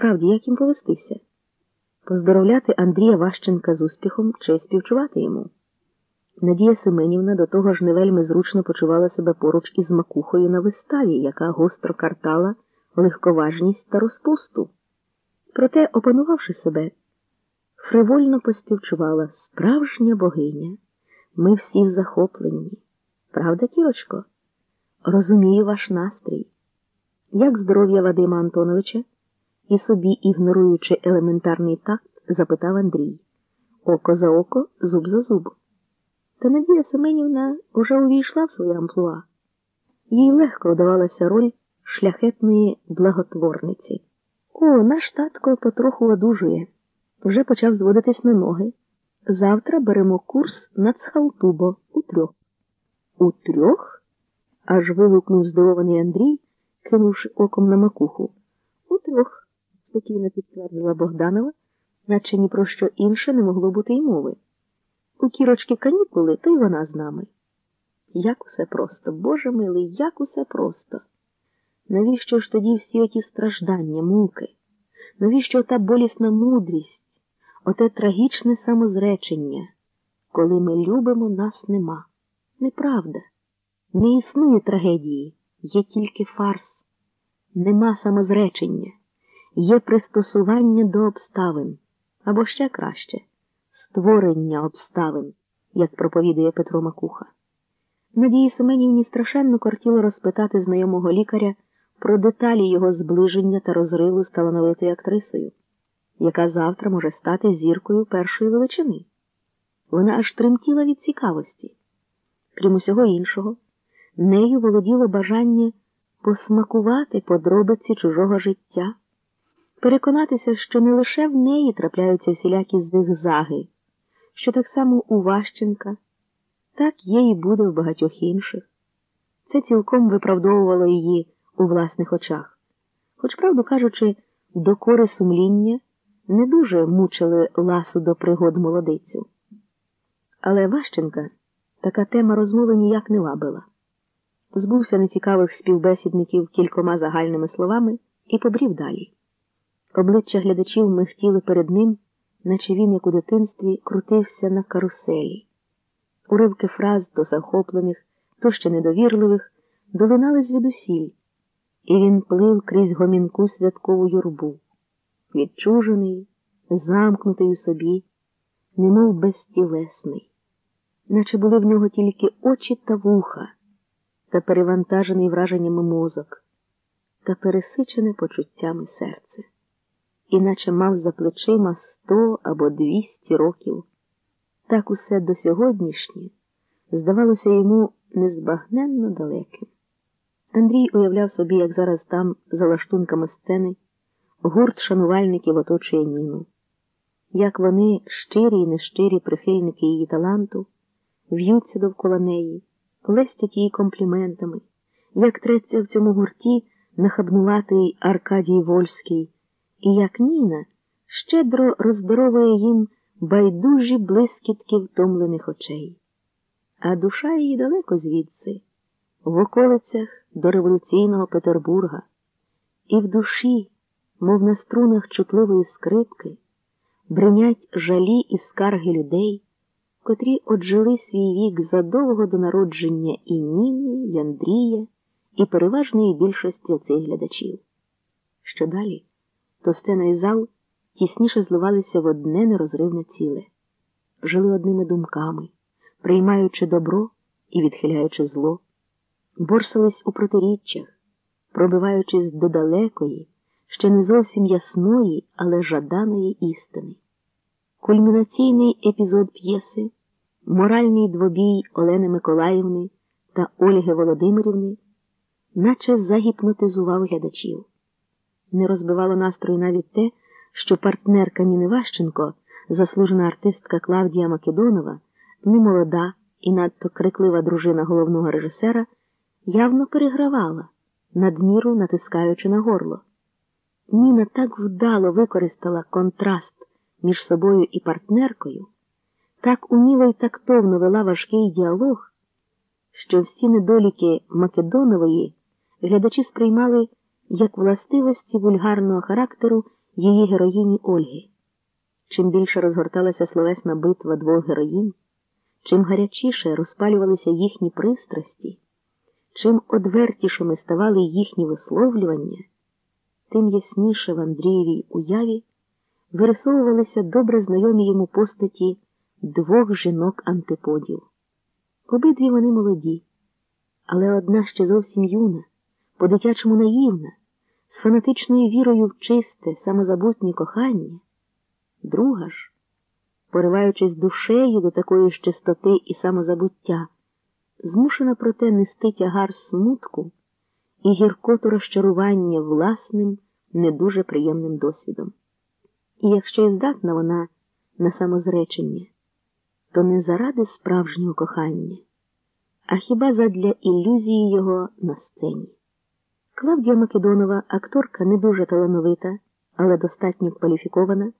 Справді, як їм повестися? Поздоровляти Андрія Ващенка з успіхом чи співчувати йому? Надія Семенівна до того ж не вельми зручно почувала себе поруч із макухою на виставі, яка гостро картала легковажність та розпусту. Проте, опанувавши себе, фривольно поспівчувала справжня богиня. Ми всі захоплені. Правда, Кірочко? Розумію ваш настрій. Як здоров'я Вадима Антоновича? І собі, ігноруючи елементарний такт, запитав Андрій. Око за око, зуб за зуб. Та Надія Семенівна уже увійшла в своє амплуа. Їй легко вдавалася роль шляхетної благотворниці. О, наш татко потроху одужує. Вже почав зводитись на ноги. Завтра беремо курс на Цхалтубо у трьох. У трьох? аж вигукнув здивований Андрій, кинувши оком на макуху. У трьох, спокійно підтвердила Богданова, наче ні про що інше не могло бути й мови. У кірочки канікули, то й вона з нами. Як усе просто, Боже милий, як усе просто. Навіщо ж тоді всі оті страждання, муки? Навіщо та болісна мудрість, оте трагічне самозречення? Коли ми любимо, нас нема. Неправда. Не існує трагедії, є тільки фарс. Нема самозречення, є пристосування до обставин, або ще краще створення обставин, як проповідує Петро Макуха. Надії Семенівні страшенно кортіло розпитати знайомого лікаря про деталі його зближення та розриву з талановитою актрисою, яка завтра може стати зіркою першої величини. Вона аж тремтіла від цікавості. Крім усього іншого, нею володіло бажання посмакувати подробиці чужого життя, переконатися, що не лише в неї трапляються всілякі зигзаги, що так само у Ващенка, так є і буде в багатьох інших. Це цілком виправдовувало її у власних очах. Хоч, правду кажучи, докори сумління не дуже мучили ласу до пригод молодицю. Але Ващенка така тема розмови ніяк не вабила. Збувся нецікавих співбесідників кількома загальними словами і побрів далі. Обличчя глядачів михтіли перед ним, наче він, як у дитинстві, крутився на каруселі. Уривки фраз то захоплених, то ще недовірливих, долинали звідусіль, і він плив крізь гомінку святкову юрбу, відчужений, замкнутий у собі, немов безтілесний, наче були в нього тільки очі та вуха, та перевантажений враженнями мозок, та пересичене почуттями серце, іначе мав за плечима сто або двісті років. Так усе до сьогоднішнє здавалося йому незбагненно далеким. Андрій уявляв собі, як зараз там, за лаштунками сцени, гурт шанувальників оточує Ніну, як вони, щирі і нещирі прихильники її таланту, в'ються довкола неї, лестять її компліментами, як треться в цьому гурті нахабнуватий Аркадій Вольський, і як Ніна щедро роздаровує їм байдужі блискітки втомлених очей. А душа її далеко звідси, в околицях до революційного Петербурга, і в душі, мов на струнах чутливої скрипки, бринять жалі і скарги людей, котрі оджили свій вік задовго до народження і Ніни, і Андрія, і переважної більшості цих глядачів. Що далі, то сцена і зал тісніше зливалися в одне нерозривне ціле, жили одними думками, приймаючи добро і відхиляючи зло, борсались у протиріччях, пробиваючись до далекої, ще не зовсім ясної, але жаданої істини. Кульмінаційний епізод п'єси, моральний двобій Олени Миколаївни та Ольги Володимирівни, наче загіпнотизував глядачів. Не розбивало настрою навіть те, що партнерка Ніни Ващенко, заслужена артистка Клавдія Македонова, немолода і надто криклива дружина головного режисера, явно перегравала, надміру натискаючи на горло. Ніна так вдало використала контраст між собою і партнеркою, так уміло і тактовно вела важкий діалог, що всі недоліки Македонової глядачі сприймали як властивості вульгарного характеру її героїні Ольги. Чим більше розгорталася словесна битва двох героїнь, чим гарячіше розпалювалися їхні пристрасті, чим одвертішими ставали їхні висловлювання, тим ясніше в Андрієвій уяві вирисовувалися добре знайомі йому постаті двох жінок антиподів. Обидві вони молоді, але одна ще зовсім юна, по-дитячому наївна, з фанатичною вірою в чисте, самозабутнє кохання, друга ж, пориваючись душею до такої ж чистоти і самозабуття, змушена проте нести тягар смутку і гіркоту розчарування власним, не дуже приємним досвідом. І якщо і здатна вона на самозречення, то не заради справжнього кохання, а хіба задля ілюзії його на сцені. Клавдія Македонова, акторка не дуже талановита, але достатньо кваліфікована.